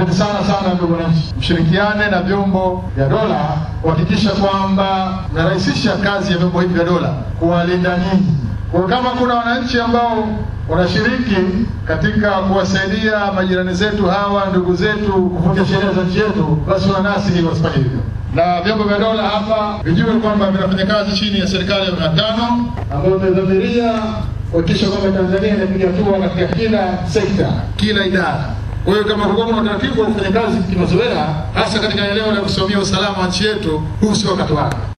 Naombeni sana sana, ndugu wananchi, mshirikiane na vyombo vya dola kuhakikisha kwamba narahisisha kazi ya vyombo hivi vya dola kuwalinda nyinyi. Kwa kama kuna wananchi ambao wanashiriki katika kuwasaidia majirani zetu hawa ndugu zetu kuvunja sheria za nchi yetu, basi wanasi wasifanye hivyo na vyombo vya dola hapa vijue kwamba vinafanya kazi chini ya serikali ya awamu tano ambayo imedhamiria kuhakikisha kwamba Tanzania inapiga hatua katika kila sekta, kila idara. Kwa hiyo kama kulikuwa kuna utaratibu wa kufanya kazi kimazoea, hasa katika eneo la kusimamia usalama wa nchi yetu, huu sio wakati wake.